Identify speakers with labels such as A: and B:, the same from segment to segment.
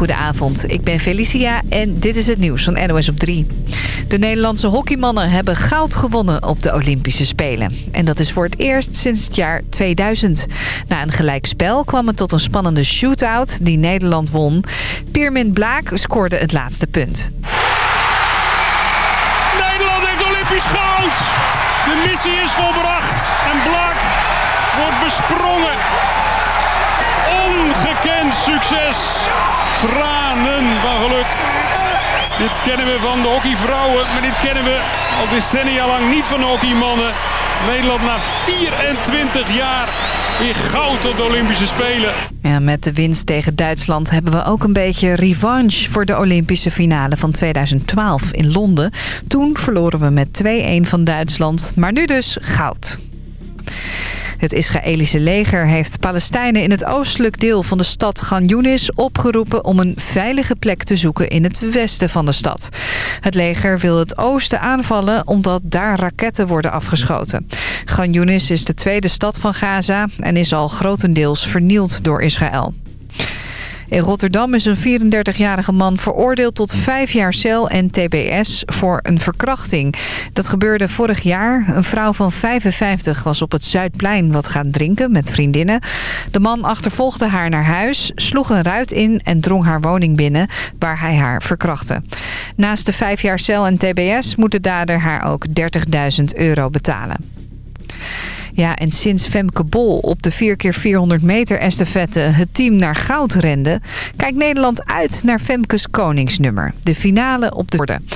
A: goedenavond. Ik ben Felicia en dit is het nieuws van NOS op 3. De Nederlandse hockeymannen hebben goud gewonnen op de Olympische Spelen. En dat is voor het eerst sinds het jaar 2000. Na een gelijkspel kwam het tot een spannende shootout die Nederland won. Piermin Blaak scoorde het laatste punt.
B: Nederland heeft Olympisch goud! De missie is volbracht en Blaak wordt besprongen. Ongekend succes. Tranen van geluk. Dit kennen we van de hockeyvrouwen, maar dit kennen we al decennia lang niet van de hockeymannen. Nederland na 24 jaar weer goud op de Olympische Spelen.
A: Ja, met de winst tegen Duitsland hebben we ook een beetje revanche voor de Olympische finale van 2012 in Londen. Toen verloren we met 2-1 van Duitsland, maar nu dus goud. Het Israëlische leger heeft Palestijnen in het oostelijk deel van de stad Gan opgeroepen om een veilige plek te zoeken in het westen van de stad. Het leger wil het oosten aanvallen omdat daar raketten worden afgeschoten. Gan is de tweede stad van Gaza en is al grotendeels vernield door Israël. In Rotterdam is een 34-jarige man veroordeeld tot vijf jaar cel en tbs voor een verkrachting. Dat gebeurde vorig jaar. Een vrouw van 55 was op het Zuidplein wat gaan drinken met vriendinnen. De man achtervolgde haar naar huis, sloeg een ruit in en drong haar woning binnen waar hij haar verkrachtte. Naast de vijf jaar cel en tbs moet de dader haar ook 30.000 euro betalen. Ja, en sinds Femke Bol op de 4x400 meter estafette het team naar goud rende... kijkt Nederland uit naar Femkes koningsnummer. De finale op de borden.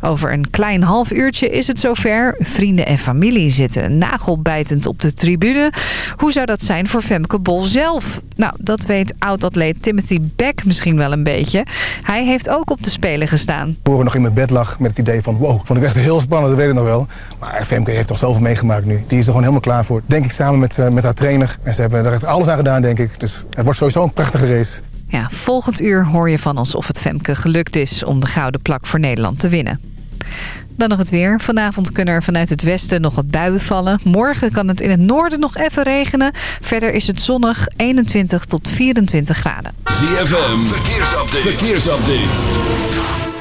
A: Over een klein half uurtje is het zover. Vrienden en familie zitten nagelbijtend op de tribune. Hoe zou dat zijn voor Femke Bol zelf? Nou, dat weet oud-atleet Timothy Beck misschien wel een beetje. Hij heeft ook op de Spelen gestaan.
C: We nog in mijn bed lag met het idee van... wow, vond ik echt heel spannend, dat weet ik nog wel. Maar Femke heeft toch zoveel meegemaakt nu. Die is er gewoon helemaal klaar voor. Denk ik samen met, uh, met haar trainer. En ze hebben er echt alles aan gedaan, denk ik. Dus het wordt sowieso een prachtige race.
A: Ja, volgend uur hoor je van ons of het Femke gelukt is om de gouden plak voor Nederland te winnen. Dan nog het weer. Vanavond kunnen er vanuit het westen nog wat buien vallen. Morgen kan het in het noorden nog even regenen. Verder is het zonnig 21 tot 24 graden.
D: ZFM, verkeersupdate. verkeersupdate.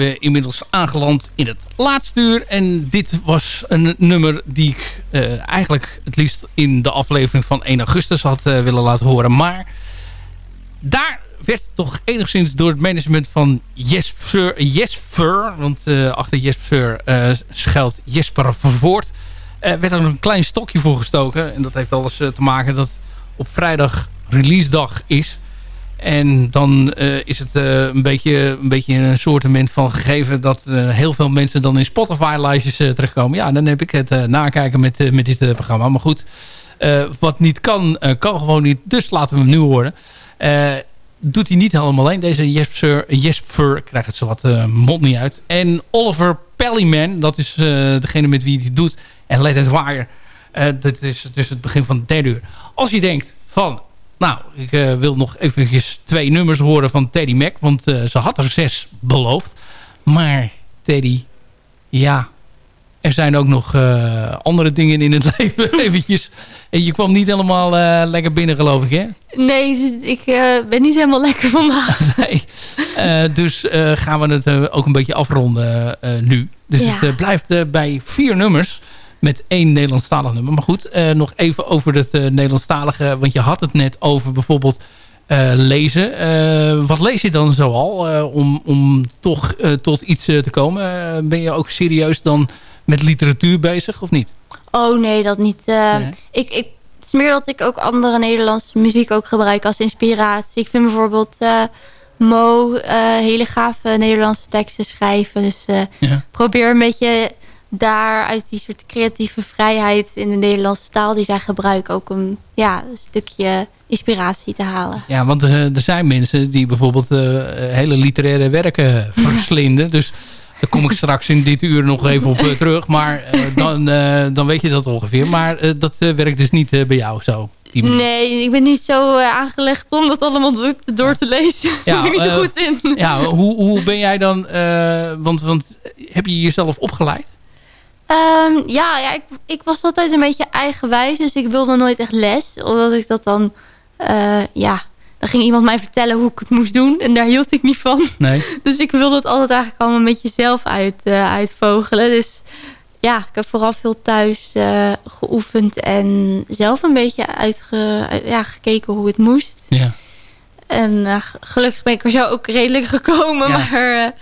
E: We inmiddels aangeland in het laatste uur. En dit was een nummer die ik uh, eigenlijk het liefst in de aflevering van 1 augustus had uh, willen laten horen. Maar daar werd toch enigszins door het management van Jesper, Jesper want uh, achter Jesper schuilt Jesper Vervoort, werd er een klein stokje voor gestoken. En dat heeft alles te maken dat op vrijdag release dag is. En dan uh, is het uh, een, beetje, een beetje een van gegeven... dat uh, heel veel mensen dan in Spotify-lijstjes terechtkomen. Ja, dan heb ik het nakijken met, met dit programma. Maar goed, wat niet kan, kan gewoon niet. Dus laten we hem nu horen. doet hij niet helemaal alleen. Deze Jesper, Jesper krijgt het zo wat mond niet uit. En Oliver Pellyman, dat is degene met wie hij het doet. En Let It Wire, dat is dus het begin van de derde uur. Als je denkt van nou, ik uh, wil nog eventjes twee nummers horen van Teddy Mac. Want uh, ze had er zes beloofd. Maar Teddy, ja, er zijn ook nog uh, andere dingen in het leven eventjes. En je kwam niet helemaal lekker binnen, geloof ik, hè?
F: Nee, ik ben niet helemaal lekker vandaag.
E: nee. dus gaan we het ook een beetje afronden nu. Dus ja. het blijft bij vier nummers met één Nederlandstalig nummer. Maar goed, uh, nog even over het uh, Nederlandstalige. Want je had het net over bijvoorbeeld uh, lezen. wat lees je dan zoal om, om toch tot iets te komen? ben je ook serieus dan met literatuur bezig of niet?
F: Oh nee, dat niet. Nee. Ik, ik, het is meer dat ik ook andere Nederlandse muziek ook gebruik als inspiratie. Ik vind bijvoorbeeld... Mo hele gave Nederlandse teksten schrijven. Dus ja. probeer een beetje daar uit die soort creatieve vrijheid in de Nederlandse taal die zij gebruiken ook een, ja, een stukje inspiratie te halen.
E: Ja, want uh, er zijn mensen die bijvoorbeeld uh, hele literaire werken verslinden. dus daar kom ik straks in dit uur nog even op uh, terug. Maar dan, dan weet je dat ongeveer. Maar dat werkt dus niet bij jou zo.
F: Nee, ik ben niet zo aangelegd om dat allemaal door, door te lezen. Ja, Daar ben ik niet zo goed in.
E: Ja, hoe, hoe ben jij dan... want, want heb je jezelf opgeleid?
F: Um, ja, ja ik, ik, was altijd een beetje eigenwijs. Dus ik wilde nooit echt les. Omdat ik dat dan... Uh, ja, dan ging iemand mij vertellen hoe ik het moest doen. En daar hield ik niet van. Nee. Dus ik wilde het altijd eigenlijk allemaal een beetje zelf uit, uh, uitvogelen. Dus ja, ik heb vooral veel thuis uh, geoefend. En zelf een beetje uitge, ja, gekeken hoe het moest. Ja. En gelukkig ben ik er zo ook redelijk gekomen. Ja. Maar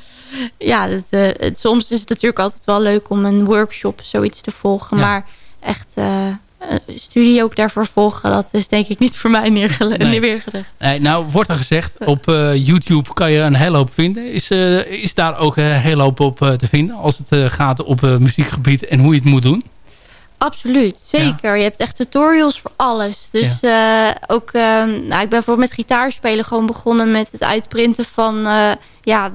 F: ja, het, uh, soms is het natuurlijk altijd wel leuk om een workshop zoiets te volgen. Maar echt uh, studie ook daarvoor volgen, dat is denk ik niet voor mij neergelegd. Nee. neergelegd.
E: Nee, nou, wordt er gezegd, op uh, YouTube kan je een hele hoop vinden. Is, is daar ook een hele hoop op te vinden als het gaat op muziekgebied en hoe je het moet doen?
F: Absoluut, zeker. Je hebt echt tutorials voor alles. Dus ja. ook, nou, ik ben bijvoorbeeld met gitaarspelen gewoon begonnen met het uitprinten van ja,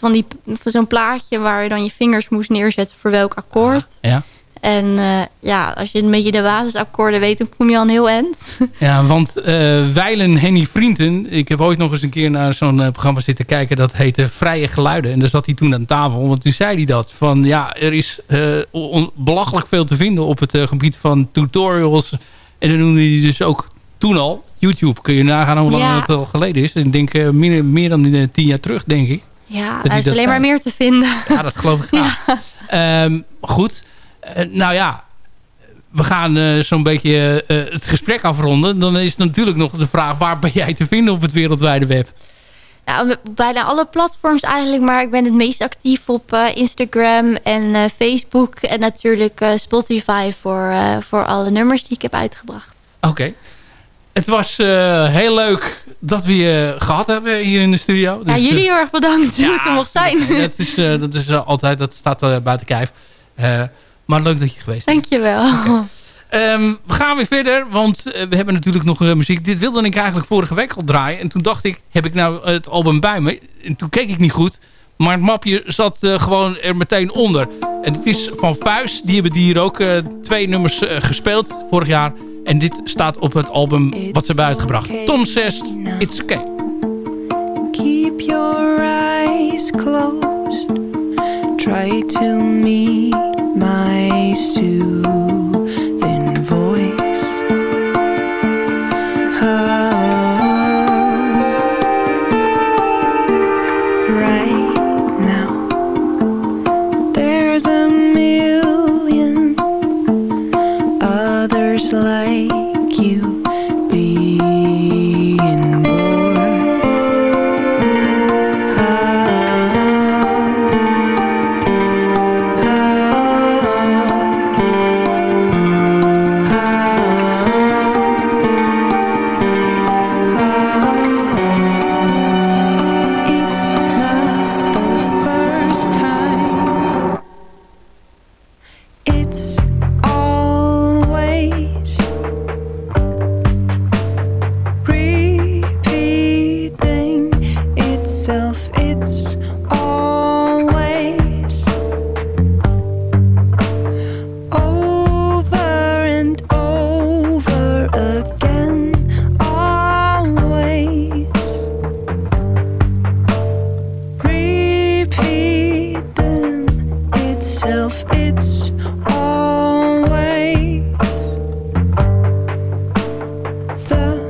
F: van, die, van zo'n plaatje waar je dan je vingers moest neerzetten voor welk akkoord.
E: ja.
F: En uh, ja, als je een beetje de basisakkoorden weet, dan kom je al een heel eind.
E: Ja, want uh, Weilen Henny Vrienden... Ik heb ooit nog eens een keer naar zo'n uh, programma zitten kijken... dat heette Vrije Geluiden. En daar zat hij toen aan tafel. Want toen zei hij dat. Van ja, er is belachelijk veel te vinden op het gebied van tutorials. En dan noemde hij dus ook toen al... YouTube. Kun je nagaan hoe lang ja. het al geleden is. Ik denk meer, meer dan tien jaar terug, denk ik.
F: Ja, er is alleen maar meer te vinden.
E: Ja, dat geloof ik graag. Ehm, goed. Uh, nou ja, we gaan uh, zo'n beetje uh, het gesprek afronden. Dan is natuurlijk nog de vraag... waar ben jij te vinden op het wereldwijde web?
F: Ja, bijna alle platforms eigenlijk. Maar ik ben het meest actief op Instagram en Facebook. En natuurlijk Spotify voor, voor alle nummers die ik heb uitgebracht.
E: Oké. Het was heel leuk dat we je gehad hebben hier in de studio.
F: Dus, ja, jullie heel erg bedankt ja, dat ik er mocht zijn.
E: Dat is, uh, dat is uh, altijd, dat staat buiten kijf. maar leuk dat je geweest
F: bent. Dankjewel.
E: Okay. Um, we gaan weer verder, want we hebben natuurlijk nog muziek. Dit wilde ik eigenlijk vorige week al draaien. En toen dacht ik, heb ik nou het album bij me? En toen keek ik niet goed. Maar het mapje zat gewoon er meteen onder. En het is van Puis. Die hebben hier ook twee nummers gespeeld vorig jaar. En dit staat op het album wat ze hebben uitgebracht. Tom says it's okay. Keep your eyes closed. Try to meet my soothing está.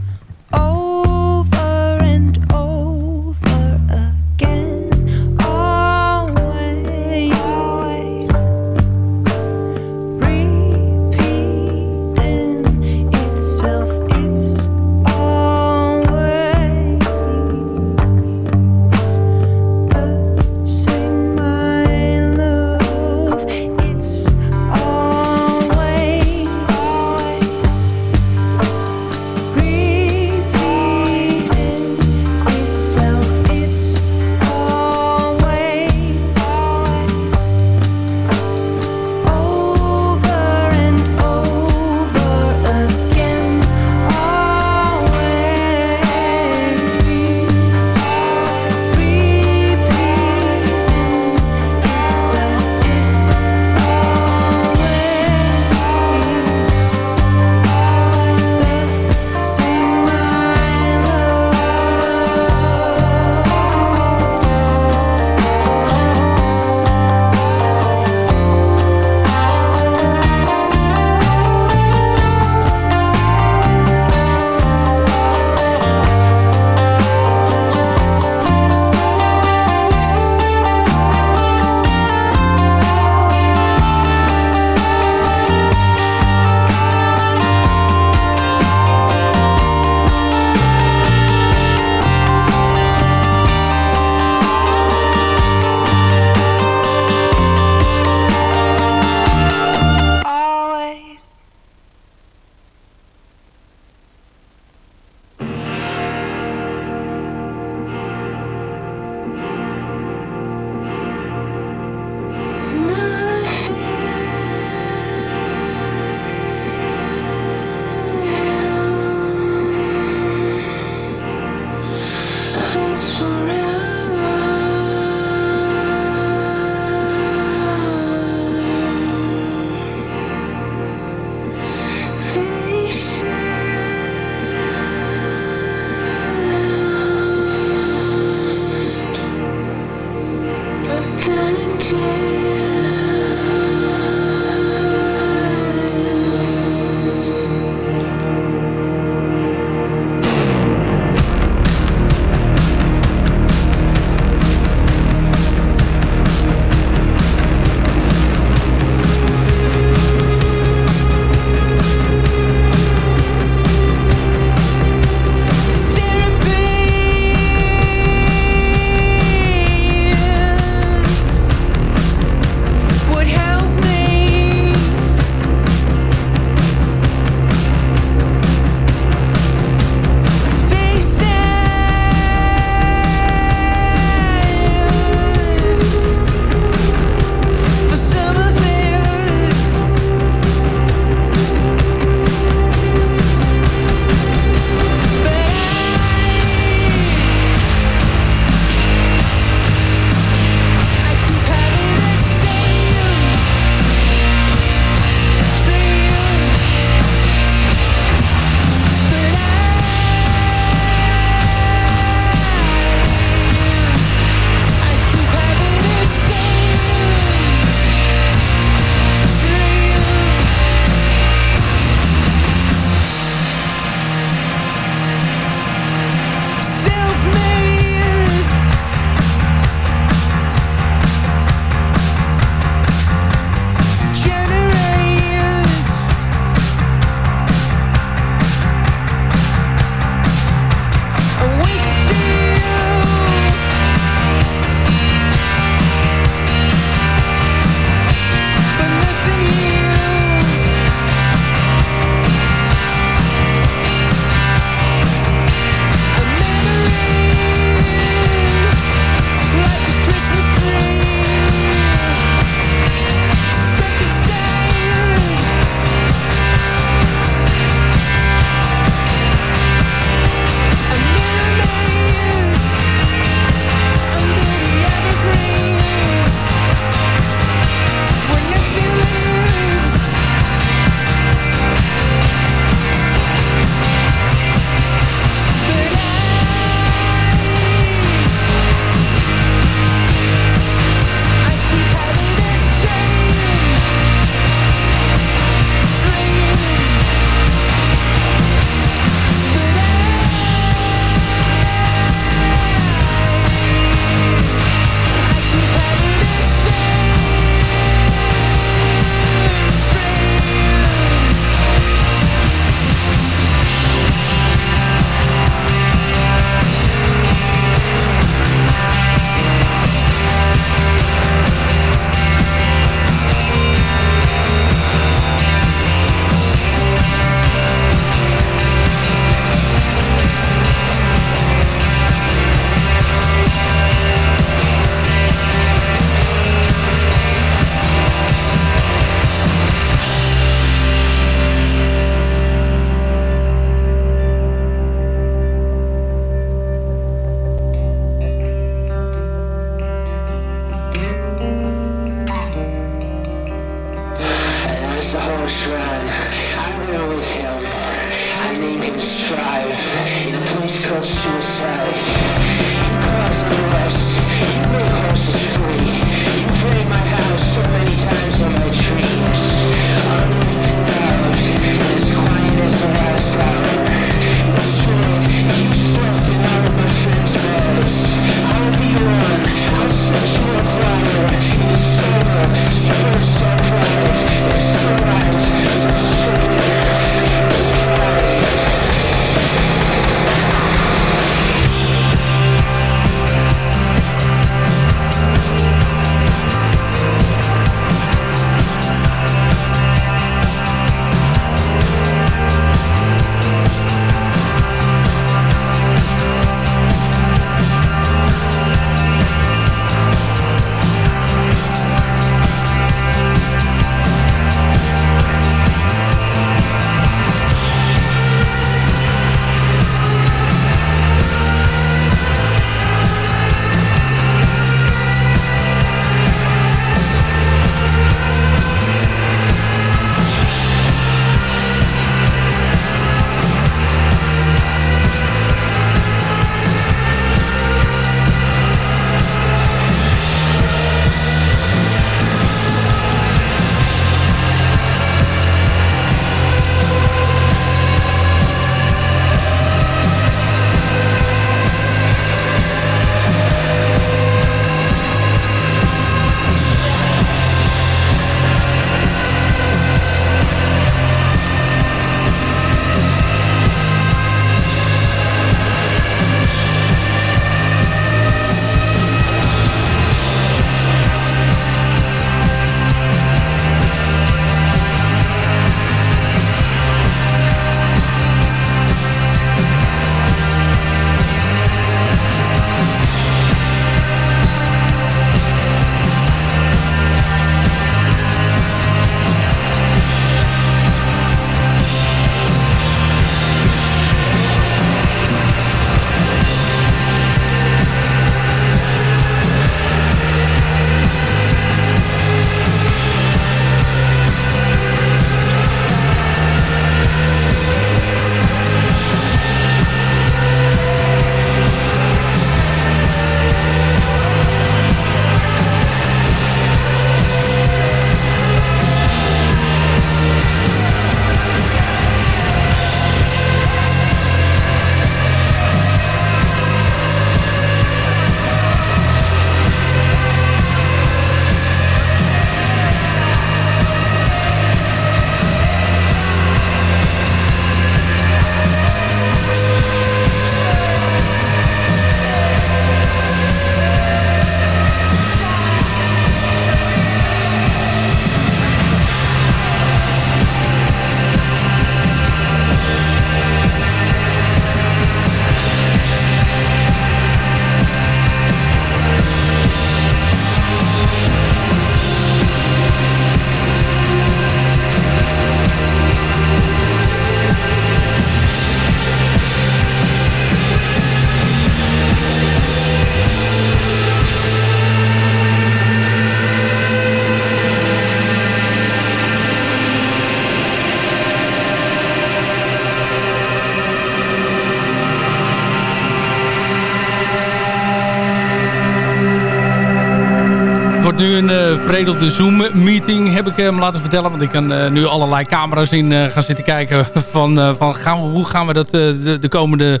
E: Veredelde Zoom-meeting, heb ik hem laten vertellen. Want ik kan uh, nu allerlei camera's in uh, gaan zitten kijken van, van gaan we, hoe gaan we dat de, de, komende,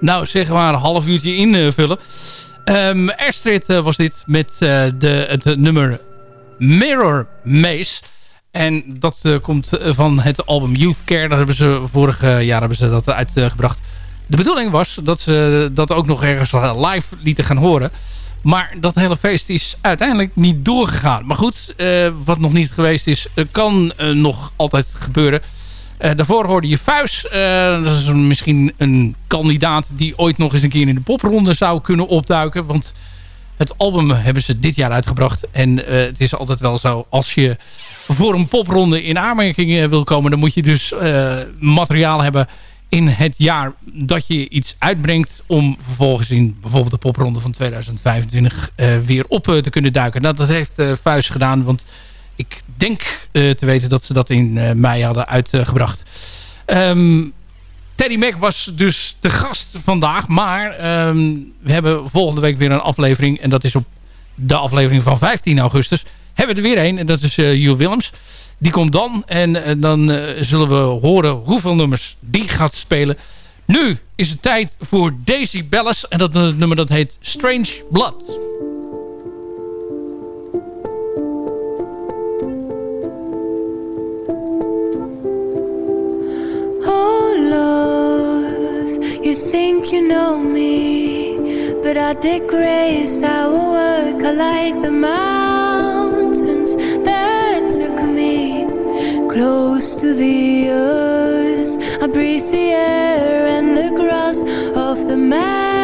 E: nou zeg maar, half uurtje invullen. Um, Astrid was dit met de, het nummer Mirror Maze. En dat komt van het album Youth Care. Daar hebben ze vorig jaar hebben ze dat uitgebracht. De bedoeling was dat ze dat ook nog ergens live lieten gaan horen. Maar dat hele feest is uiteindelijk niet doorgegaan. Maar goed, uh, wat nog niet geweest is, kan uh, nog altijd gebeuren. Daarvoor hoorde je Fuis. dat is misschien een kandidaat die ooit nog eens een keer in de popronde zou kunnen opduiken. Want het album hebben ze dit jaar uitgebracht. En het is altijd wel zo, als je voor een popronde in aanmerking wil komen... dan moet je dus materiaal hebben in het jaar dat je iets uitbrengt... om vervolgens in bijvoorbeeld de popronde van 2025 uh, weer op uh, te kunnen duiken. Nou, dat heeft uh, gedaan, want Ik denk te weten dat ze dat in mei hadden uitgebracht. Um, Teddy Mac was dus de gast vandaag. Maar ehm, we hebben volgende week weer een aflevering. En dat is op de aflevering van 15 augustus. Hebben we er weer een. En dat is uh, Jules Willems. Die komt dan. En dan zullen we horen hoeveel nummers die gaat spelen. Nu is het tijd voor Daisy Bellis. En dat nummer dat heet Strange Blood.
G: Oh you think you know me But I digress our work I like the mountains that took me Close to the earth. I breathe the air and the grass of the meadows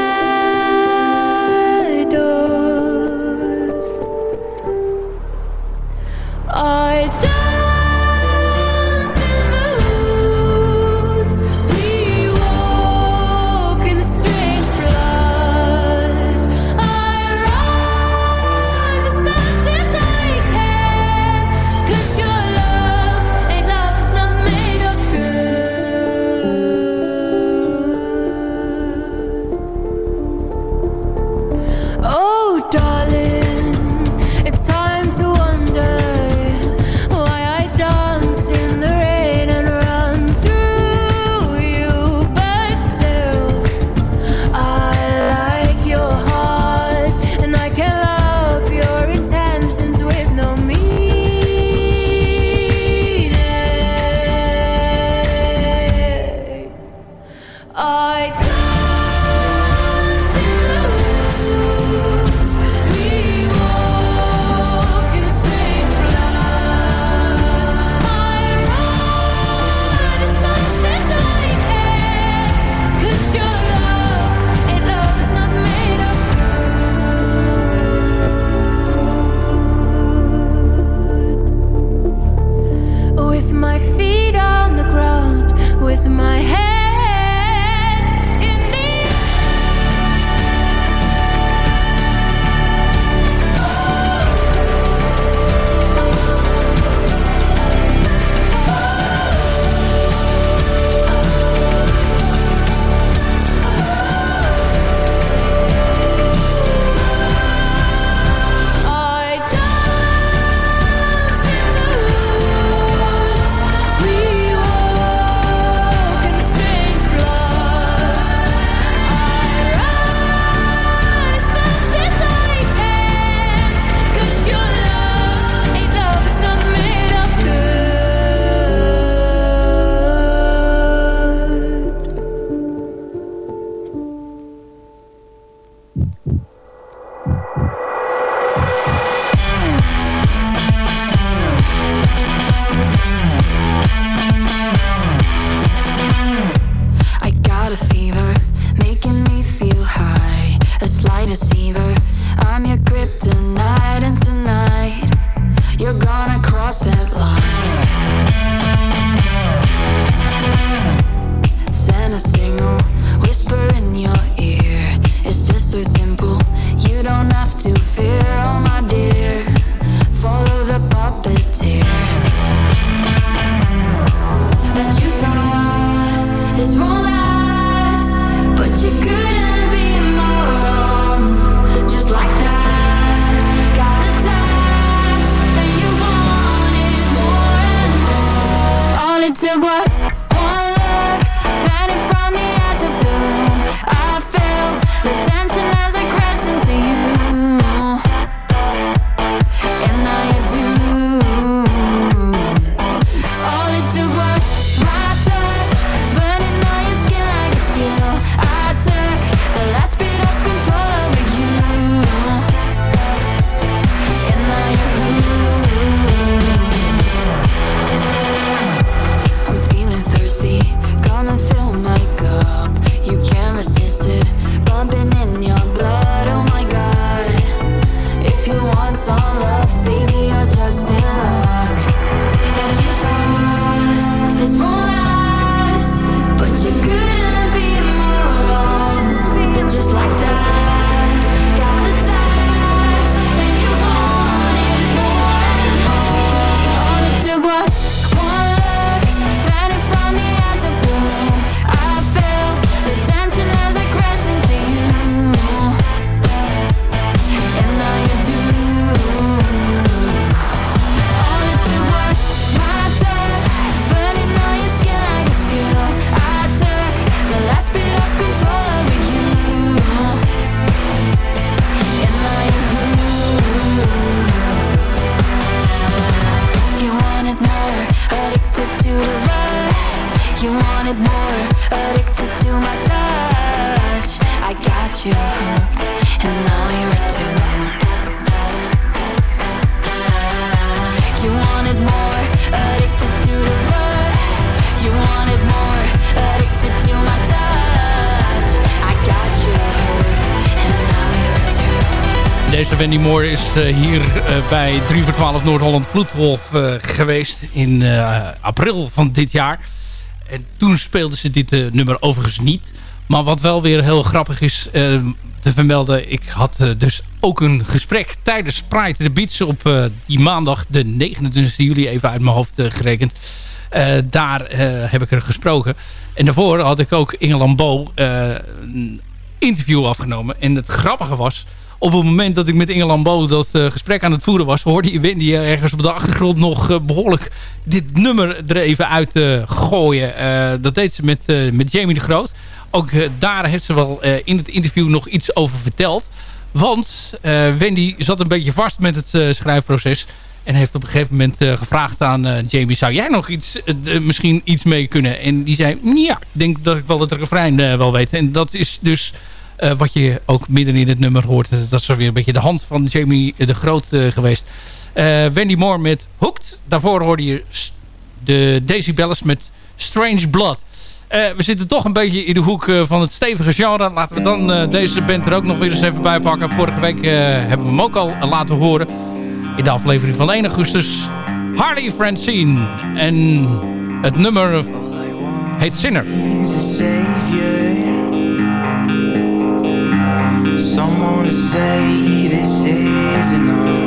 E: hier eh, bij 3 voor 12 Noord-Holland Vloedgolf eh, geweest in eh, april van dit jaar. En toen speelde ze dit eh, nummer overigens niet. Maar wat wel weer heel grappig is eh, te vermelden. Ik had eh, dus ook een gesprek tijdens Pride the Beach op eh, die maandag de 29 juli even uit mijn hoofd eh, gerekend. Eh, daar eh, heb ik er gesproken. En daarvoor had ik ook Inge Lambeau eh, een interview afgenomen. En het grappige was, op het moment dat ik met Inge Lambeau dat eh, gesprek aan het voeren was... hoorde je Wendy ergens op de achtergrond nog eh, behoorlijk dit nummer er even uit eh, gooien. Dat deed ze met, met Jamie de Groot. Ook daar heeft ze wel in het interview nog iets over verteld. Want Wendy zat een beetje vast met het schrijfproces... En heeft op een gegeven moment gevraagd aan eh, Jamie... zou jij nog iets, misschien iets mee kunnen? En die zei, ja, ik denk dat ik wel het refrein wel weet. En dat is dus eh, wat je ook midden in het nummer hoort. Eh, Dat is weer een beetje de hand van Jamie de Groot eh, geweest. Wendy Moore met Hooked. Daarvoor hoorde je de Decibels met Strange Blood. We zitten toch een beetje in de hoek van het stevige genre. Laten we dan deze band er ook nog weer eens even bij pakken. Vorige week hebben we hem ook al laten horen. In de aflevering van 1 augustus. Harley Francine. En het nummer heet Sinner.
H: Someone to say this is enough.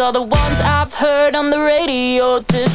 H: are the
I: ones I've heard on the radio. Today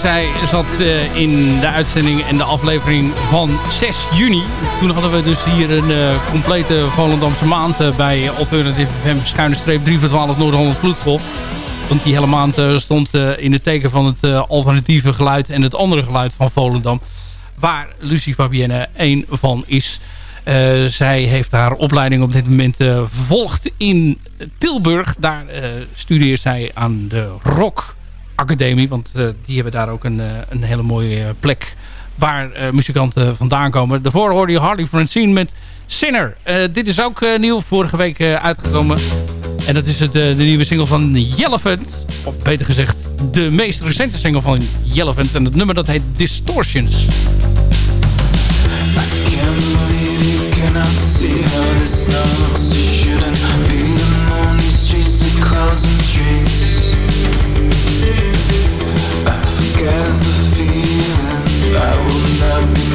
E: Zij zat eh, in de uitzending en de aflevering van 6 juni. Toen hadden we dus hier een eh, complete Volendamse maand eh, bij Alternative FM schuine streep 3 voor 12 Noord-Holland Vloedgolf. Want die hele maand stond in het teken van het alternatieve geluid en het andere geluid van Volendam. Waar Lucie Fabienne één van is. Zij heeft haar opleiding op dit moment uh, vervolgd in Tilburg. Daar uh, studeert zij aan de rok. Academie. Want eh, die hebben daar ook een, eh, een hele mooie eh, plek waar muzikanten vandaan komen. Daarvoor hoorde je Harley Francine met Sinner. dit is ook nieuw, vorige week uitgekomen. En dat is het, de nieuwe single van Jellefunt. Of beter gezegd, de meest recente single van Jellefunt. En het nummer dat heet Distortions.
H: clouds get the feeling I will never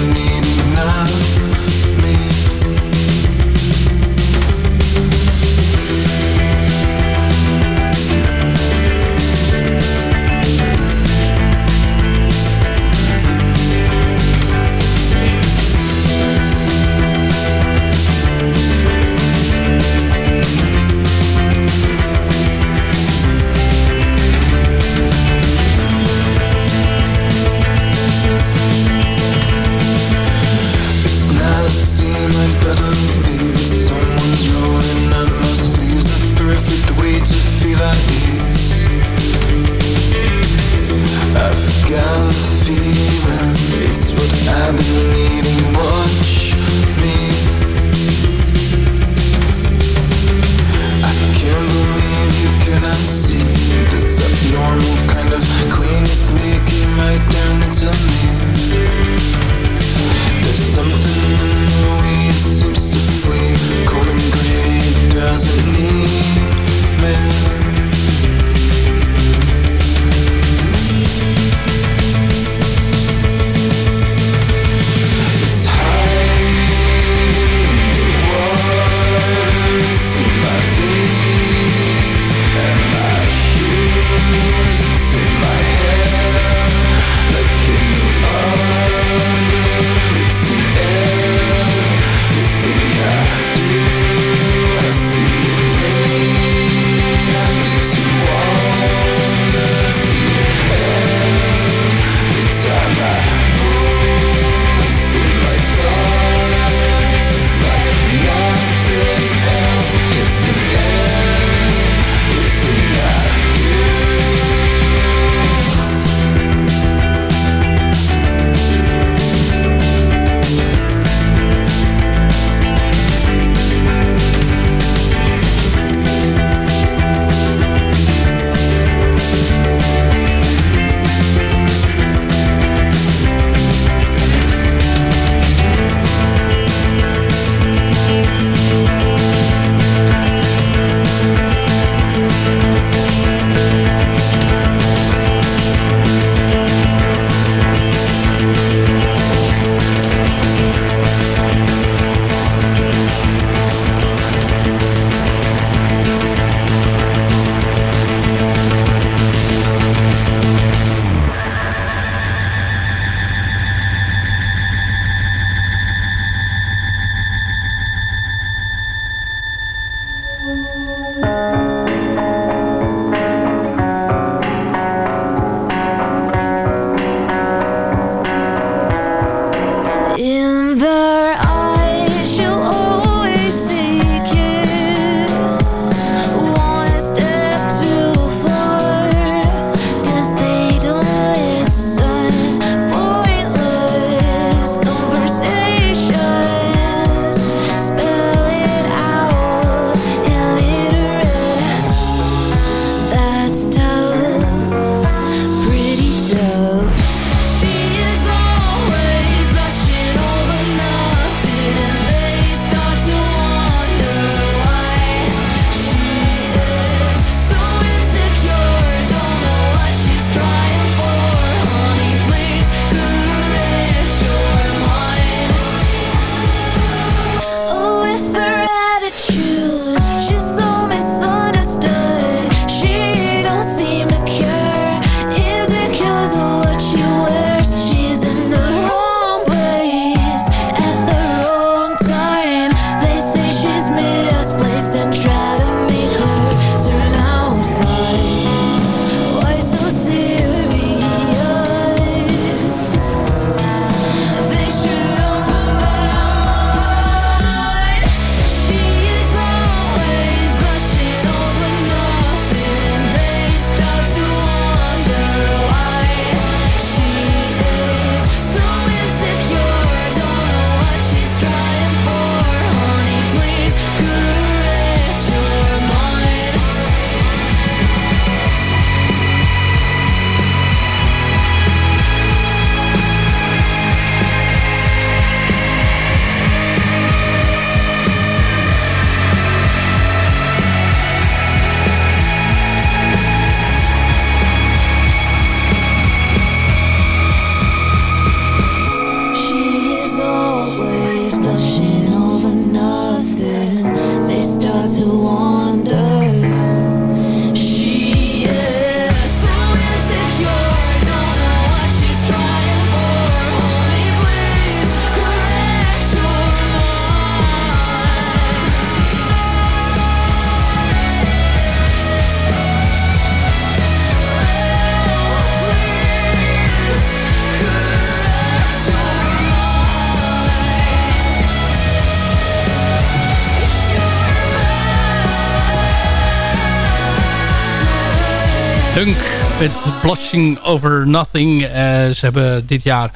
G: Dunk met Blushing Over Nothing. Eh, ze hebben dit jaar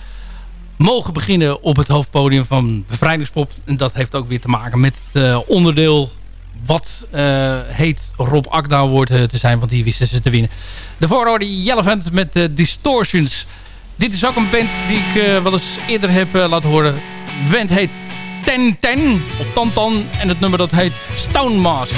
G: mogen beginnen op het hoofdpodium van Bevrijdingspop. En dat heeft ook weer te maken met het eh, onderdeel wat eh, heet Rob Akda wordt te zijn. Want die wisten ze te winnen. Daarvoor hoorde Yellowvent met de Distortions. Dit is ook een band die ik wel eens eerder heb laten horen. De band heet Ten Ten of Tantan. En het nummer dat heet Stone Mask.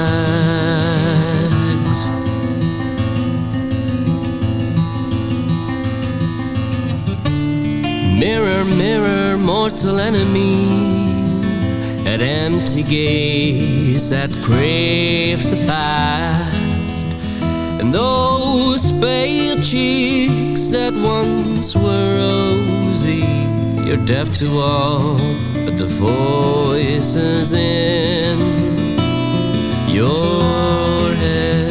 J: Mirror, mirror, mortal enemy. That empty gaze that craves the past And those pale cheeks that once were rosy You're deaf to all but the voices in your head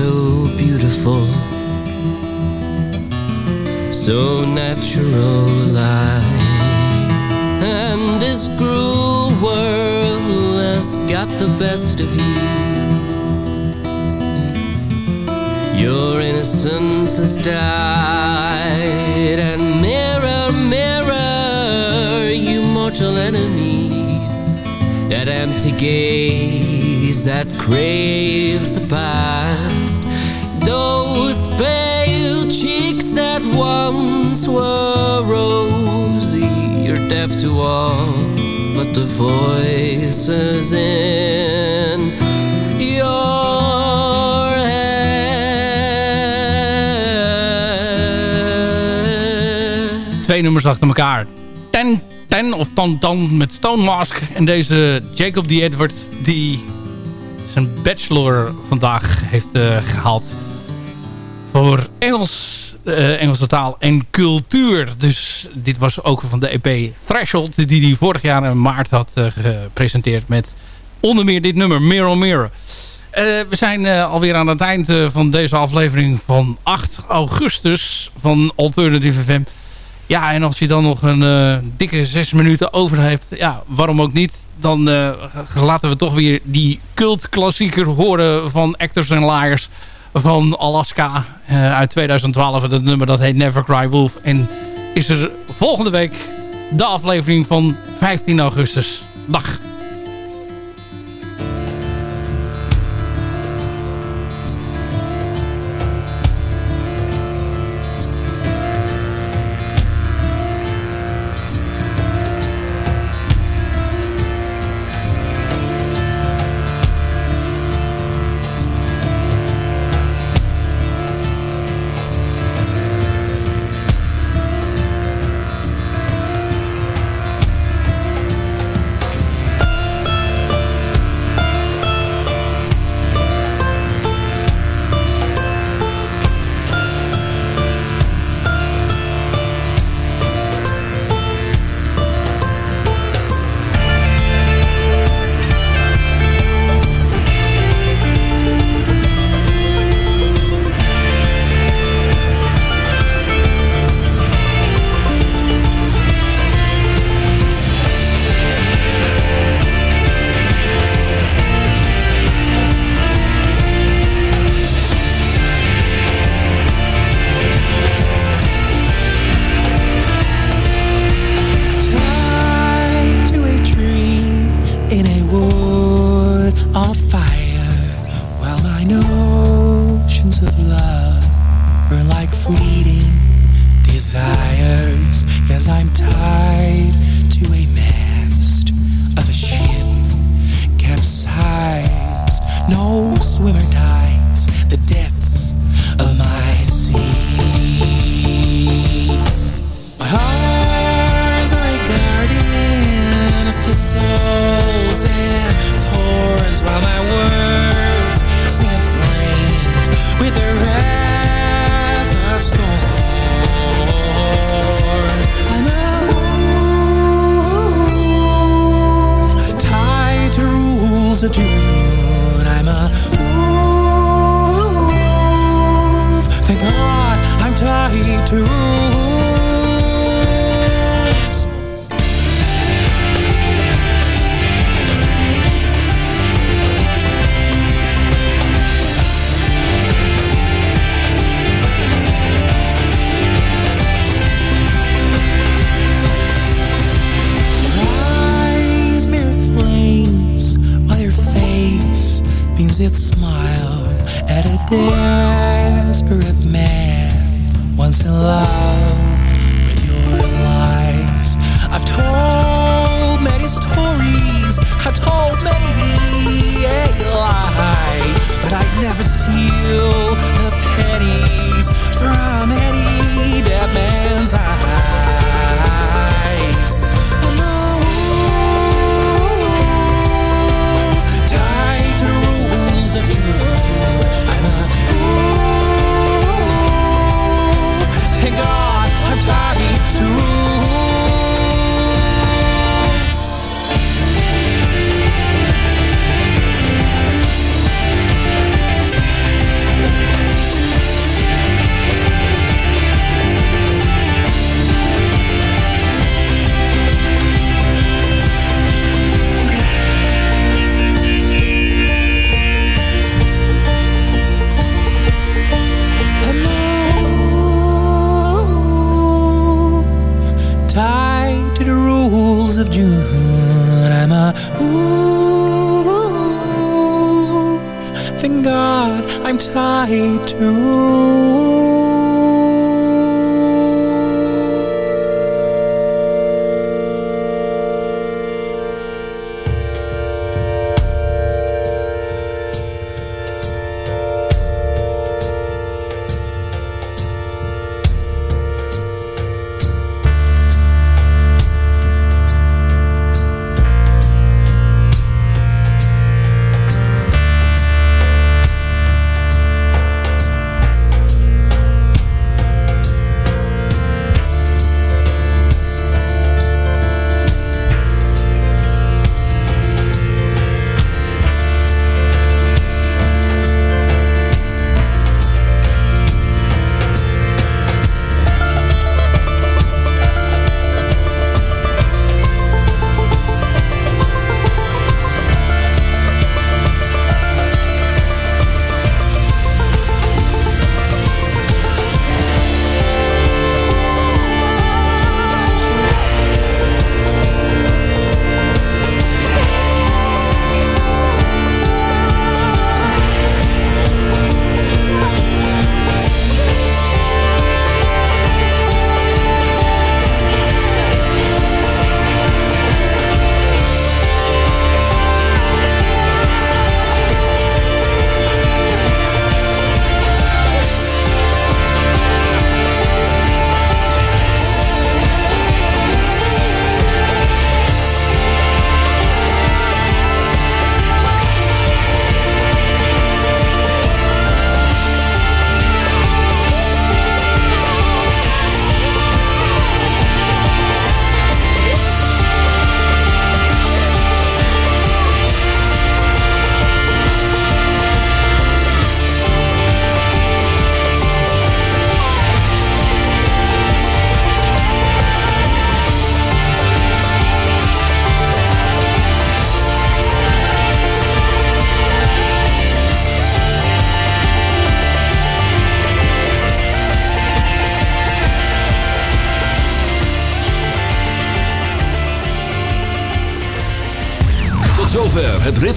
J: so beautiful, so natural light. And this cruel world has got the best of you. Your innocence has died. And mirror, mirror, you mortal enemy that empty gaze that craves the past those pale cheeks that once were rosy you're deaf to all but the voices in your head
E: Twee nummers achter elkaar. Ten, ten of tan tan met Stone Mask. En deze Jacob D. Edward die zijn bachelor vandaag heeft eh, gehaald. Voor Engels, eh, Engelse taal en cultuur. Dus dit was ook van de EP Threshold. Die hij vorig jaar in maart had eh, gepresenteerd met onder meer dit nummer Mirror Mirror. Eh, we zijn alweer aan het eind van deze aflevering van 8 augustus van Alternative FM. Ja, en als je dan nog een dikke zes minuten over hebt, ja, waarom ook niet? Dan laten we toch weer die cultklassieker horen van Actors and Liars van Alaska eh, uit 2012. Dat nummer dat heet Never Cry Wolf. En is er volgende week de aflevering van 15 augustus. Dag!
H: never steal.